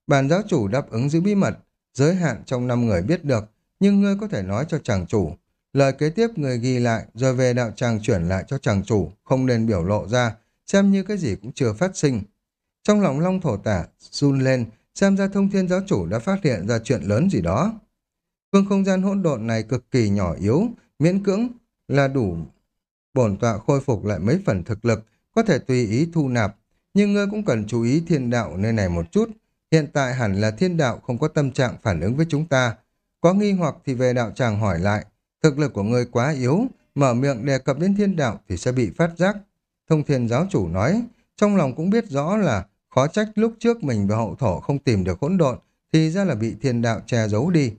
bản giáo chủ đáp ứng giữ bí mật, giới hạn trong năm người biết được, nhưng ngươi có thể nói cho chàng chủ. Lời kế tiếp người ghi lại, rồi về đạo tràng chuyển lại cho chàng chủ, không nên biểu lộ ra, xem như cái gì cũng chưa phát sinh. Trong lòng Long Thổ Tả run lên, xem ra thông thiên giáo chủ đã phát hiện ra chuyện lớn gì đó. Phương không gian hỗn độn này cực kỳ nhỏ yếu, miễn cưỡng là đủ bổn tọa khôi phục lại mấy phần thực lực, có thể tùy ý thu nạp, nhưng ngươi cũng cần chú ý thiên đạo nơi này một chút. Hiện tại hẳn là thiên đạo không có tâm trạng phản ứng với chúng ta. Có nghi hoặc thì về đạo tràng hỏi lại, thực lực của ngươi quá yếu, mở miệng đề cập đến thiên đạo thì sẽ bị phát giác. Thông thiên giáo chủ nói, trong lòng cũng biết rõ là khó trách lúc trước mình và hậu thổ không tìm được hỗn độn, thì ra là bị thiên đạo che giấu đi.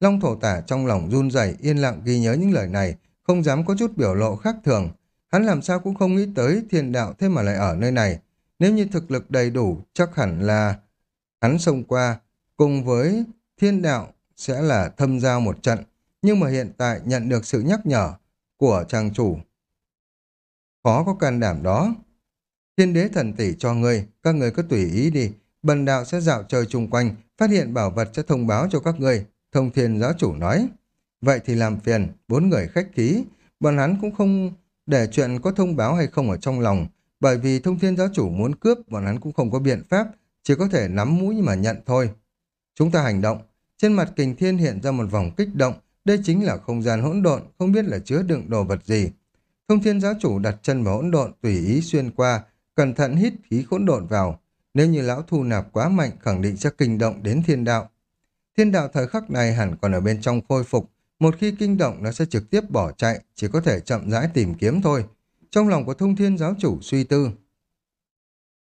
Long thổ tả trong lòng run rẩy yên lặng ghi nhớ những lời này, không dám có chút biểu lộ khác thường. Hắn làm sao cũng không nghĩ tới thiên đạo thế mà lại ở nơi này. Nếu như thực lực đầy đủ, chắc hẳn là hắn xông qua, cùng với thiên đạo sẽ là thâm giao một trận. Nhưng mà hiện tại nhận được sự nhắc nhở của trang chủ. Khó có can đảm đó. Thiên đế thần tỷ cho ngươi, các ngươi cứ tùy ý đi. Bần đạo sẽ dạo chơi chung quanh, phát hiện bảo vật sẽ thông báo cho các ngươi. Thông thiên giáo chủ nói. Vậy thì làm phiền, bốn người khách khí. Bọn hắn cũng không để chuyện có thông báo hay không ở trong lòng. Bởi vì thông thiên giáo chủ muốn cướp, bọn hắn cũng không có biện pháp. Chỉ có thể nắm mũi mà nhận thôi. Chúng ta hành động. Trên mặt kình thiên hiện ra một vòng kích động. Đây chính là không gian hỗn độn, không biết là chứa đựng đồ vật gì. Thông thiên giáo chủ đặt chân vào hỗn độn tùy ý xuyên qua, cẩn thận hít khí hỗn độn vào. Nếu như lão thu nạp quá mạnh khẳng định sẽ kinh động đến thiên đạo. Thiên đạo thời khắc này hẳn còn ở bên trong khôi phục, một khi kinh động nó sẽ trực tiếp bỏ chạy, chỉ có thể chậm rãi tìm kiếm thôi. Trong lòng của thông thiên giáo chủ suy tư.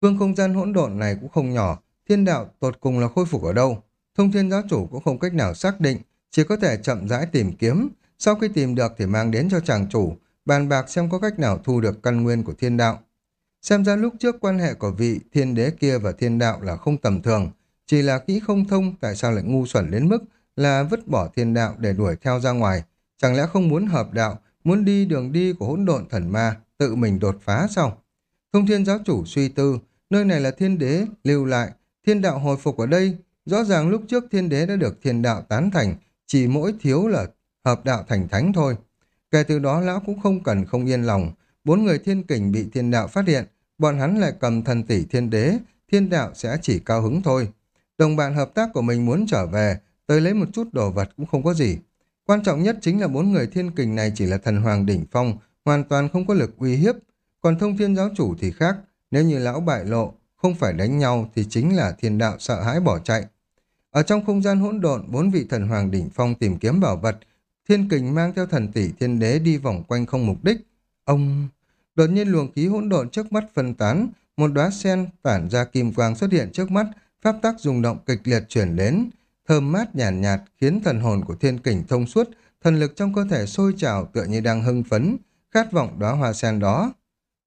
Phương không gian hỗn độn này cũng không nhỏ, thiên đạo tột cùng là khôi phục ở đâu. Thông thiên giáo chủ cũng không cách nào xác định, chỉ có thể chậm rãi tìm kiếm, Sau khi tìm được thì mang đến cho chàng chủ, bàn bạc xem có cách nào thu được căn nguyên của thiên đạo. Xem ra lúc trước quan hệ của vị thiên đế kia và thiên đạo là không tầm thường, chỉ là kỹ không thông tại sao lại ngu xuẩn đến mức là vứt bỏ thiên đạo để đuổi theo ra ngoài. Chẳng lẽ không muốn hợp đạo, muốn đi đường đi của hỗn độn thần ma, tự mình đột phá sao? Thông thiên giáo chủ suy tư, nơi này là thiên đế, lưu lại, thiên đạo hồi phục ở đây. Rõ ràng lúc trước thiên đế đã được thiên đạo tán thành, chỉ mỗi thiếu là hợp đạo thành thánh thôi. Kể từ đó lão cũng không cần không yên lòng, bốn người thiên kình bị thiên đạo phát hiện, bọn hắn lại cầm thần tỷ thiên đế, thiên đạo sẽ chỉ cao hứng thôi. Đồng bạn hợp tác của mình muốn trở về, tới lấy một chút đồ vật cũng không có gì. Quan trọng nhất chính là bốn người thiên kình này chỉ là thần hoàng đỉnh phong, hoàn toàn không có lực uy hiếp. Còn thông thiên giáo chủ thì khác, nếu như lão bại lộ, không phải đánh nhau thì chính là thiên đạo sợ hãi bỏ chạy. Ở trong không gian hỗn độn, bốn vị thần hoàng đỉnh phong tìm kiếm bảo vật, thiên kình mang theo thần tỷ thiên đế đi vòng quanh không mục đích. Ông... Đột nhiên luồng khí hỗn độn trước mắt phân tán, một đóa sen tản ra kim quang xuất hiện trước mắt, pháp tắc rung động kịch liệt chuyển đến, thơm mát nhàn nhạt, nhạt khiến thần hồn của thiên kình thông suốt, thần lực trong cơ thể sôi trào tựa như đang hưng phấn, khát vọng đóa hoa sen đó.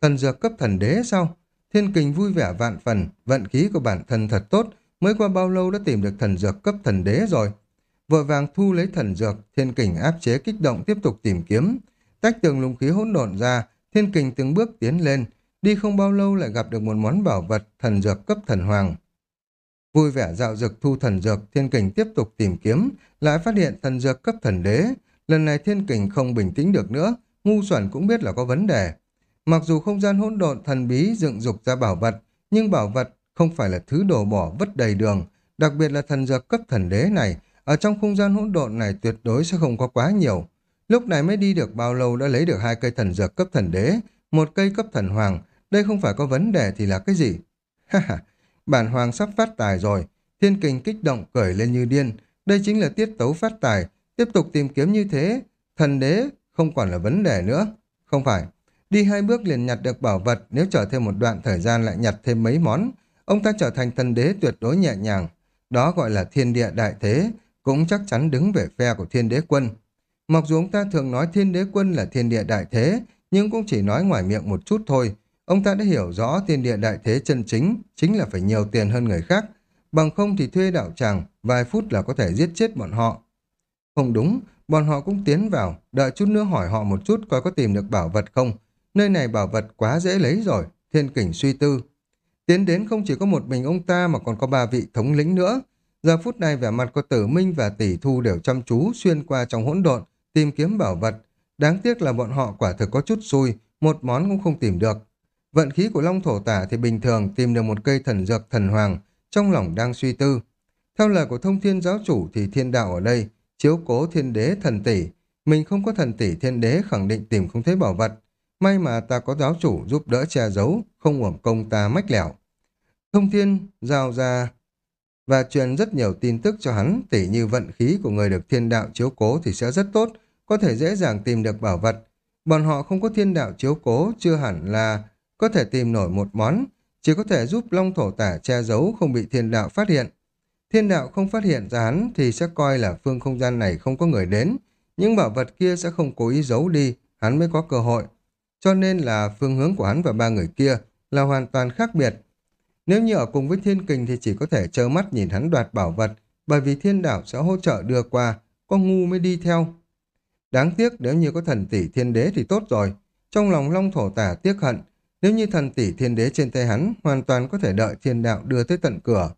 Thần dược cấp thần đế sao? Thiên kình vui vẻ vạn phần, vận khí của bản thân thật tốt, mới qua bao lâu đã tìm được thần dược cấp thần đế rồi. Vội vàng thu lấy thần dược, thiên kình áp chế kích động tiếp tục tìm kiếm. Tách tường lùng khí hỗn độn ra, thiên kình từng bước tiến lên, đi không bao lâu lại gặp được một món bảo vật thần dược cấp thần hoàng. Vui vẻ dạo dực thu thần dược, thiên kình tiếp tục tìm kiếm, lại phát hiện thần dược cấp thần đế. Lần này thiên kình không bình tĩnh được nữa, ngu xuẩn cũng biết là có vấn đề. Mặc dù không gian hỗn độn thần bí dựng dục ra bảo vật, nhưng bảo vật không phải là thứ đổ bỏ vứt đầy đường, đặc biệt là thần dược cấp thần đế này, ở trong không gian hỗn độn này tuyệt đối sẽ không có quá nhiều. Lúc này mới đi được bao lâu đã lấy được hai cây thần dược cấp thần đế, một cây cấp thần hoàng, đây không phải có vấn đề thì là cái gì? Ha ha, bản hoàng sắp phát tài rồi, thiên kình kích động cười lên như điên, đây chính là tiết tấu phát tài, tiếp tục tìm kiếm như thế, thần đế không còn là vấn đề nữa. Không phải, đi hai bước liền nhặt được bảo vật, nếu chờ thêm một đoạn thời gian lại nhặt thêm mấy món, ông ta trở thành thần đế tuyệt đối nhẹ nhàng. Đó gọi là thiên địa đại thế, cũng chắc chắn đứng về phe của thiên đế quân. Mặc dù ông ta thường nói thiên đế quân là thiên địa đại thế, nhưng cũng chỉ nói ngoài miệng một chút thôi, Ông ta đã hiểu rõ thiên địa đại thế chân chính, chính là phải nhiều tiền hơn người khác. Bằng không thì thuê đạo tràng, vài phút là có thể giết chết bọn họ. Không đúng, bọn họ cũng tiến vào, đợi chút nữa hỏi họ một chút coi có tìm được bảo vật không. Nơi này bảo vật quá dễ lấy rồi, thiên kỉnh suy tư. Tiến đến không chỉ có một mình ông ta mà còn có ba vị thống lĩnh nữa. Giờ phút này vẻ mặt của tử minh và tỷ thu đều chăm chú xuyên qua trong hỗn độn, tìm kiếm bảo vật. Đáng tiếc là bọn họ quả thực có chút xui, một món cũng không tìm được. Vận khí của Long Thổ Tả thì bình thường tìm được một cây thần dược thần hoàng, trong lòng đang suy tư. Theo lời của thông thiên giáo chủ thì thiên đạo ở đây, chiếu cố thiên đế thần tỷ. Mình không có thần tỷ thiên đế khẳng định tìm không thấy bảo vật. May mà ta có giáo chủ giúp đỡ che giấu, không uổng công ta mách lẻo. Thông thiên giao ra và truyền rất nhiều tin tức cho hắn, tỉ như vận khí của người được thiên đạo chiếu cố thì sẽ rất tốt, có thể dễ dàng tìm được bảo vật. Bọn họ không có thiên đạo chiếu cố, chưa hẳn là có thể tìm nổi một món, chỉ có thể giúp Long Thổ Tả che giấu không bị thiên đạo phát hiện. Thiên đạo không phát hiện ra hắn thì sẽ coi là phương không gian này không có người đến, nhưng bảo vật kia sẽ không cố ý giấu đi, hắn mới có cơ hội. Cho nên là phương hướng của hắn và ba người kia là hoàn toàn khác biệt. Nếu như ở cùng với thiên kình thì chỉ có thể trơ mắt nhìn hắn đoạt bảo vật, bởi vì thiên đạo sẽ hỗ trợ đưa qua, có ngu mới đi theo. Đáng tiếc nếu như có thần tỷ thiên đế thì tốt rồi. Trong lòng long thổ tả tiếc hận, nếu như thần tỷ thiên đế trên tay hắn, hoàn toàn có thể đợi thiên đạo đưa tới tận cửa.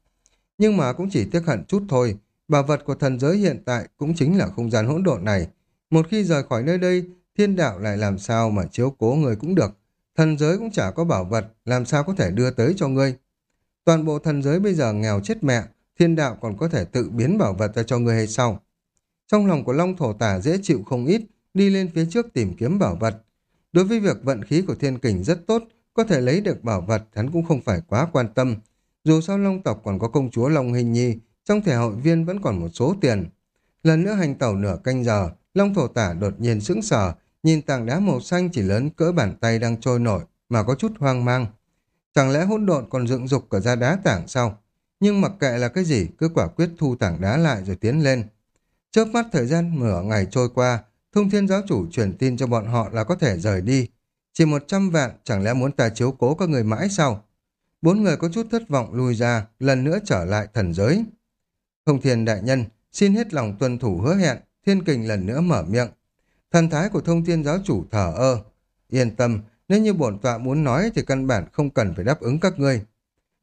Nhưng mà cũng chỉ tiếc hận chút thôi, bảo vật của thần giới hiện tại cũng chính là không gian hỗn độn này. Một khi rời khỏi nơi đây, thiên đạo lại làm sao mà chiếu cố người cũng được. Thần giới cũng chả có bảo vật, làm sao có thể đưa tới cho ngươi. Toàn bộ thần giới bây giờ nghèo chết mẹ, thiên đạo còn có thể tự biến bảo vật ra cho ngươi hay sao? Trong lòng của Long Thổ Tả dễ chịu không ít, đi lên phía trước tìm kiếm bảo vật. Đối với việc vận khí của thiên kình rất tốt, có thể lấy được bảo vật hắn cũng không phải quá quan tâm. Dù sao Long tộc còn có công chúa Long Hình Nhi, trong thẻ hội viên vẫn còn một số tiền. Lần nữa hành tàu nửa canh giờ, Long thổ tả đột nhiên sững sờ, nhìn tảng đá màu xanh chỉ lớn cỡ bàn tay đang trôi nổi, mà có chút hoang mang. Chẳng lẽ hỗn độn còn dựng dục cả ra đá tảng sao? Nhưng mặc kệ là cái gì, cứ quả quyết thu tảng đá lại rồi tiến lên. chớp mắt thời gian nửa ngày trôi qua, thông thiên giáo chủ truyền tin cho bọn họ là có thể rời đi. Chỉ một trăm vạn, chẳng lẽ muốn ta chiếu cố các người mãi sao? Bốn người có chút thất vọng lui ra, lần nữa trở lại thần giới. Thông thiên đại nhân, xin hết lòng tuân thủ hứa hẹn, thiên kình lần nữa mở miệng. Thần thái của thông thiên giáo chủ thở ơ. Yên tâm, nếu như bổn tọa muốn nói thì căn bản không cần phải đáp ứng các ngươi.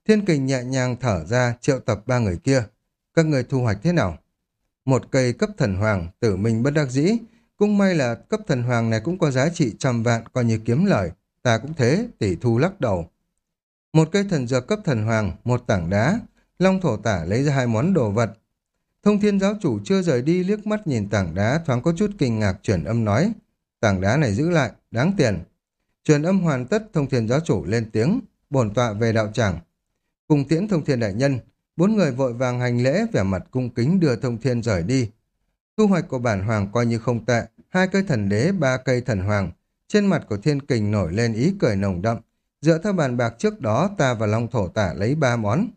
Thiên kình nhẹ nhàng thở ra triệu tập ba người kia. Các người thu hoạch thế nào? Một cây cấp thần hoàng, tử minh bất đắc dĩ. Cũng may là cấp thần hoàng này cũng có giá trị trăm vạn coi như kiếm lời. Ta cũng thế, tỷ thu lắc đầu. Một cây thần dược cấp thần hoàng, một tảng đá. Long thổ tả lấy ra hai món đồ vật. Thông thiên giáo chủ chưa rời đi liếc mắt nhìn tảng đá thoáng có chút kinh ngạc chuyển âm nói. Tảng đá này giữ lại, đáng tiền. Truyền âm hoàn tất thông thiên giáo chủ lên tiếng, bổn tọa về đạo tràng. Cùng tiễn thông thiên đại nhân, bốn người vội vàng hành lễ vẻ mặt cung kính đưa thông thiên rời đi. Thu hoạch của bản hoàng coi như không tệ, hai cây thần đế, ba cây thần hoàng. Trên mặt của thiên kình nổi lên ý cười nồng đậm. Dựa theo bàn bạc trước đó, ta và Long Thổ Tả lấy ba món.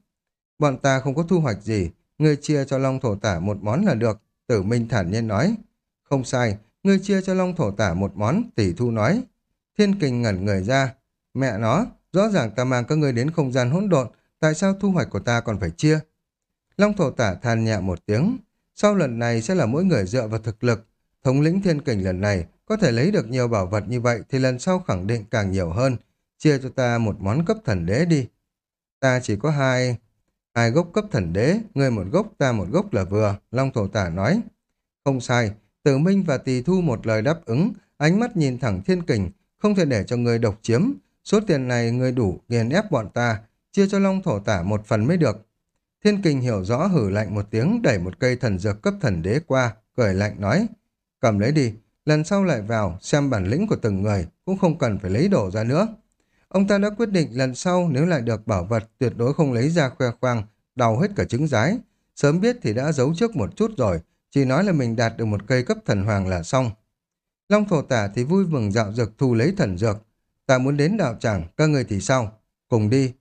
Bọn ta không có thu hoạch gì, ngươi chia cho Long Thổ Tả một món là được. Tử Minh thản nhiên nói. Không sai, ngươi chia cho Long Thổ Tả một món, tỷ thu nói. Thiên kình ngẩn người ra. Mẹ nó, rõ ràng ta mang các ngươi đến không gian hỗn độn, tại sao thu hoạch của ta còn phải chia? Long thổ tả than nhẹ một tiếng. Sau lần này sẽ là mỗi người dựa vào thực lực. Thống lĩnh thiên kình lần này có thể lấy được nhiều bảo vật như vậy thì lần sau khẳng định càng nhiều hơn. Chia cho ta một món cấp thần đế đi. Ta chỉ có hai... Hai gốc cấp thần đế, người một gốc ta một gốc là vừa, Long thổ tả nói. Không sai, tử minh và tỳ thu một lời đáp ứng, ánh mắt nhìn thẳng thiên kình, không thể để cho người độc chiếm. Số tiền này người đủ nghiền ép bọn ta, chia cho Long Thổ Tả một phần mới được. Thiên Kình hiểu rõ hử lạnh một tiếng đẩy một cây thần dược cấp thần đế qua, cười lạnh nói, cầm lấy đi, lần sau lại vào xem bản lĩnh của từng người, cũng không cần phải lấy đồ ra nữa. Ông ta đã quyết định lần sau nếu lại được bảo vật tuyệt đối không lấy ra khoe khoang, đào hết cả trứng rái. Sớm biết thì đã giấu trước một chút rồi, chỉ nói là mình đạt được một cây cấp thần hoàng là xong. Long thổ tả thì vui mừng dạo dược thu lấy thần dược. Ta muốn đến đạo tràng, các người thì sao? Cùng đi.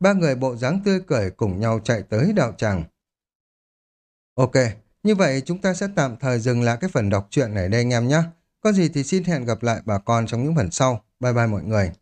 Ba người bộ dáng tươi cười cùng nhau chạy tới đạo tràng. Ok, như vậy chúng ta sẽ tạm thời dừng lại cái phần đọc truyện này đây anh em nhé. Có gì thì xin hẹn gặp lại bà con trong những phần sau. Bye bye mọi người.